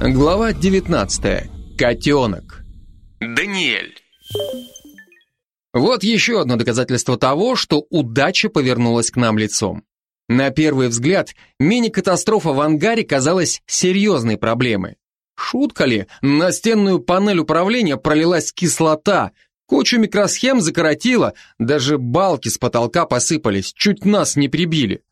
Глава 19. Котенок. Даниэль. Вот еще одно доказательство того, что удача повернулась к нам лицом. На первый взгляд, мини-катастрофа в ангаре казалась серьезной проблемой. Шутка ли, на стенную панель управления пролилась кислота, кучу микросхем закоротило, даже балки с потолка посыпались, чуть нас не прибили.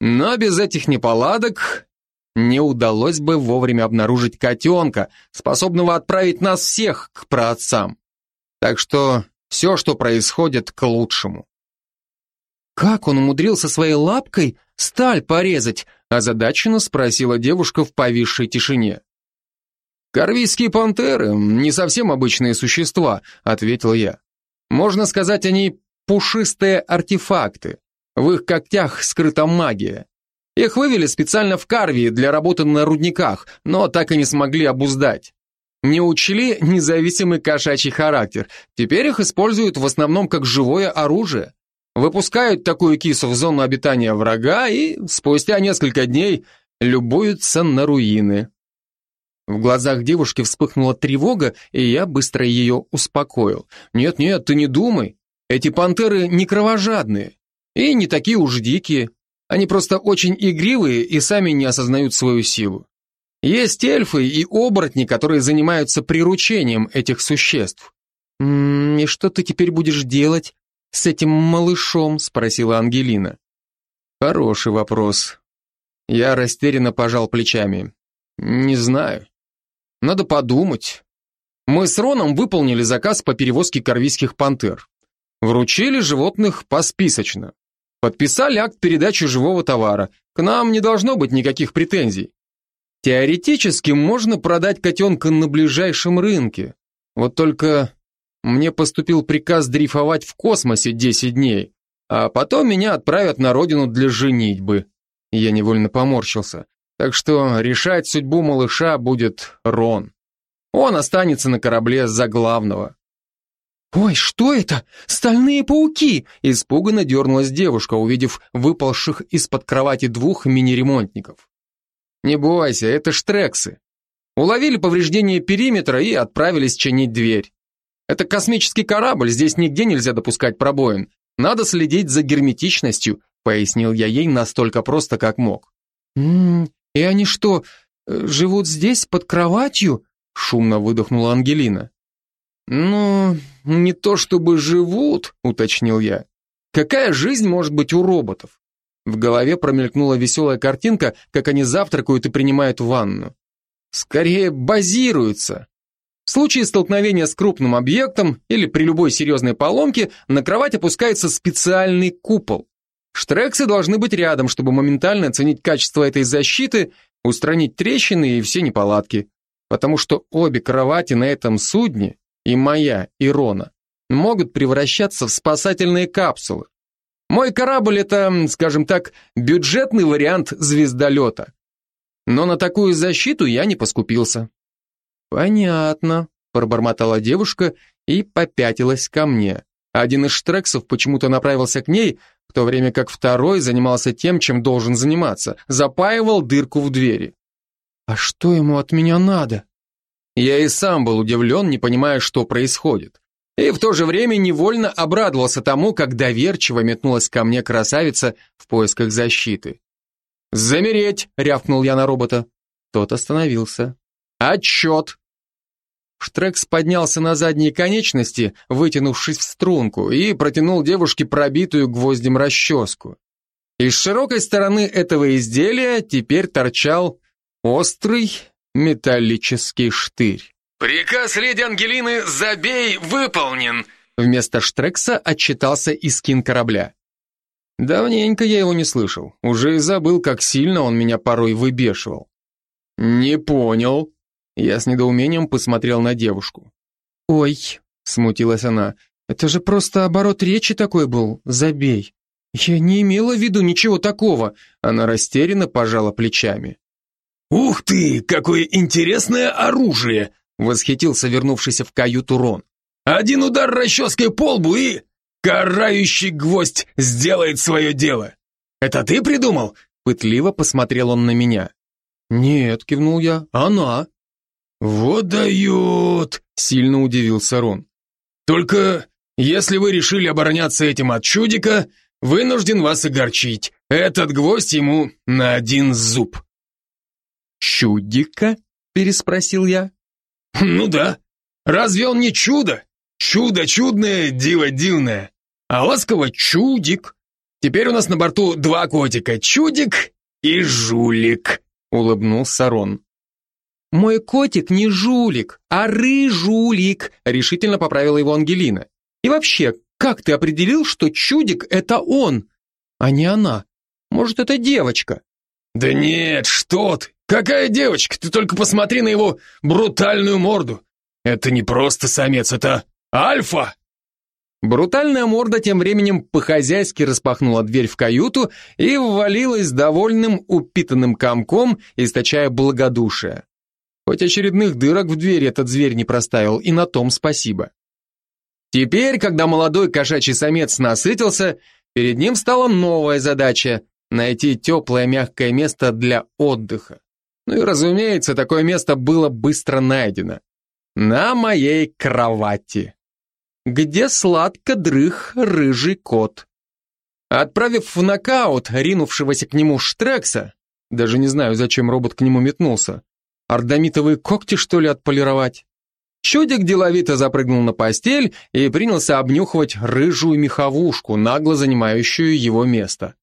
Но без этих неполадок не удалось бы вовремя обнаружить котенка, способного отправить нас всех к праотцам. Так что все, что происходит, к лучшему. «Как он умудрился своей лапкой сталь порезать?» озадаченно спросила девушка в повисшей тишине. «Корвийские пантеры — не совсем обычные существа», — ответил я. «Можно сказать, они пушистые артефакты. В их когтях скрыта магия. Их вывели специально в Карвии для работы на рудниках, но так и не смогли обуздать. Не учли независимый кошачий характер. Теперь их используют в основном как живое оружие. Выпускают такую кису в зону обитания врага и спустя несколько дней любуются на руины. В глазах девушки вспыхнула тревога, и я быстро ее успокоил. «Нет-нет, ты не думай. Эти пантеры не кровожадные. И не такие уж дикие. Они просто очень игривые и сами не осознают свою силу. Есть эльфы и оборотни, которые занимаются приручением этих существ. «М -м, «И что ты теперь будешь делать с этим малышом?» – спросила Ангелина. «Хороший вопрос». Я растерянно пожал плечами. «Не знаю. Надо подумать. Мы с Роном выполнили заказ по перевозке корвийских пантер. Вручили животных посписочно. Подписали акт передачи живого товара. К нам не должно быть никаких претензий. Теоретически можно продать котенка на ближайшем рынке. Вот только мне поступил приказ дрейфовать в космосе 10 дней, а потом меня отправят на родину для женитьбы. Я невольно поморщился. Так что решать судьбу малыша будет Рон. Он останется на корабле за главного. «Ой, что это? Стальные пауки!» Испуганно дернулась девушка, увидев выпалших из-под кровати двух мини-ремонтников. «Не бойся, это штрексы. Уловили повреждение периметра и отправились чинить дверь. Это космический корабль, здесь нигде нельзя допускать пробоин. Надо следить за герметичностью», пояснил я ей настолько просто, как мог. «М и они что, э, живут здесь, под кроватью?» шумно выдохнула Ангелина. «Ну, не то чтобы живут», — уточнил я. «Какая жизнь может быть у роботов?» В голове промелькнула веселая картинка, как они завтракают и принимают ванну. Скорее, базируются. В случае столкновения с крупным объектом или при любой серьезной поломке на кровать опускается специальный купол. Штрексы должны быть рядом, чтобы моментально оценить качество этой защиты, устранить трещины и все неполадки. Потому что обе кровати на этом судне и моя, и Рона, могут превращаться в спасательные капсулы. Мой корабль это, скажем так, бюджетный вариант звездолета. Но на такую защиту я не поскупился. Понятно, пробормотала девушка и попятилась ко мне. Один из штрексов почему-то направился к ней, в то время как второй занимался тем, чем должен заниматься, запаивал дырку в двери. «А что ему от меня надо?» Я и сам был удивлен, не понимая, что происходит. И в то же время невольно обрадовался тому, как доверчиво метнулась ко мне красавица в поисках защиты. «Замереть!» — рявкнул я на робота. Тот остановился. «Отчет!» Штрекс поднялся на задние конечности, вытянувшись в струнку, и протянул девушке пробитую гвоздем расческу. Из широкой стороны этого изделия теперь торчал острый металлический штырь. «Приказ леди Ангелины «Забей» выполнен!» Вместо Штрекса отчитался Искин корабля. Давненько я его не слышал, уже и забыл, как сильно он меня порой выбешивал. «Не понял». Я с недоумением посмотрел на девушку. «Ой», — смутилась она, — «это же просто оборот речи такой был, забей». «Я не имела в виду ничего такого», — она растерянно пожала плечами. «Ух ты, какое интересное оружие!» Восхитился вернувшийся в каюту Рон. «Один удар расческой по лбу и... Карающий гвоздь сделает свое дело! Это ты придумал?» Пытливо посмотрел он на меня. «Нет», кивнул я, «она». Вот дает, сильно удивился Рон. Только если вы решили обороняться этим от чудика, вынужден вас огорчить. Этот гвоздь ему на один зуб. Чудика? переспросил я. Ну да. Разве он не чудо? Чудо чудное, диво дивное. А ласково чудик. Теперь у нас на борту два котика, чудик и жулик, улыбнулся Рон. «Мой котик не жулик, а рыжулик», решительно поправила его Ангелина. «И вообще, как ты определил, что чудик — это он, а не она? Может, это девочка?» «Да нет, что ты! Какая девочка? Ты только посмотри на его брутальную морду! Это не просто самец, это альфа!» Брутальная морда тем временем по-хозяйски распахнула дверь в каюту и ввалилась довольным упитанным комком, источая благодушие. Хоть очередных дырок в двери этот зверь не проставил, и на том спасибо. Теперь, когда молодой кошачий самец насытился, перед ним стала новая задача – найти теплое мягкое место для отдыха. Ну и, разумеется, такое место было быстро найдено. На моей кровати где сладко дрых рыжий кот. Отправив в нокаут ринувшегося к нему Штрекса, даже не знаю, зачем робот к нему метнулся, ордомитовые когти, что ли, отполировать? Чудик деловито запрыгнул на постель и принялся обнюхивать рыжую меховушку, нагло занимающую его место.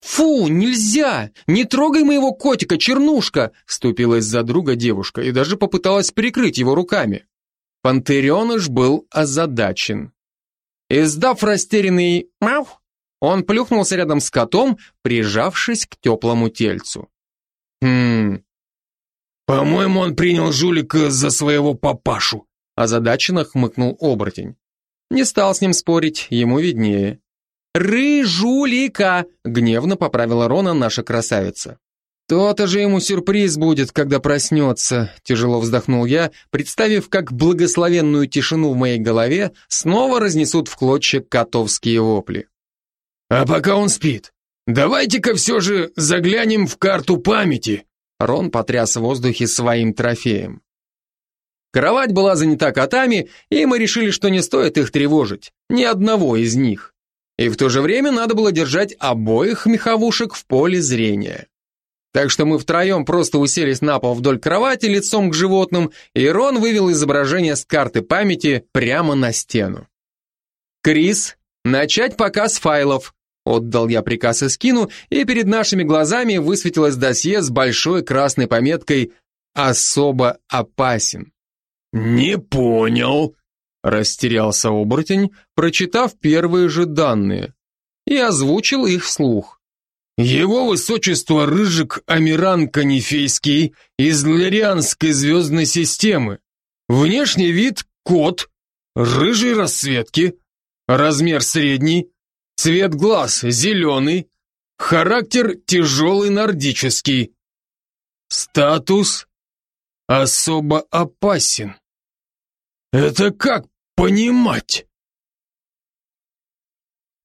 «Фу, нельзя! Не трогай моего котика, чернушка!» вступилась за друга девушка и даже попыталась прикрыть его руками. Пантереныш был озадачен. Издав растерянный «мяу», он плюхнулся рядом с котом, прижавшись к теплому тельцу. «Хм... По-моему, он принял жулика за своего папашу», озадаченно хмыкнул оборотень. Не стал с ним спорить, ему виднее. «Рыжулика!» — гневно поправила Рона наша красавица. «То-то же ему сюрприз будет, когда проснется», — тяжело вздохнул я, представив, как благословенную тишину в моей голове снова разнесут в клочья котовские вопли. «А пока он спит, давайте-ка все же заглянем в карту памяти», Рон потряс в воздухе своим трофеем. Кровать была занята котами, и мы решили, что не стоит их тревожить, ни одного из них. И в то же время надо было держать обоих меховушек в поле зрения. Так что мы втроем просто уселись на пол вдоль кровати лицом к животным, и Рон вывел изображение с карты памяти прямо на стену. «Крис, начать показ файлов», Отдал я приказ Искину, и перед нашими глазами высветилось досье с большой красной пометкой «Особо опасен». «Не понял», — растерялся оборотень, прочитав первые же данные, и озвучил их вслух. Его высочество Рыжик Амиран Канифейский из Ларианской звездной системы. Внешний вид – кот, рыжей расцветки, размер средний, цвет глаз – зеленый, характер тяжелый нордический. Статус – особо опасен. Это как понимать?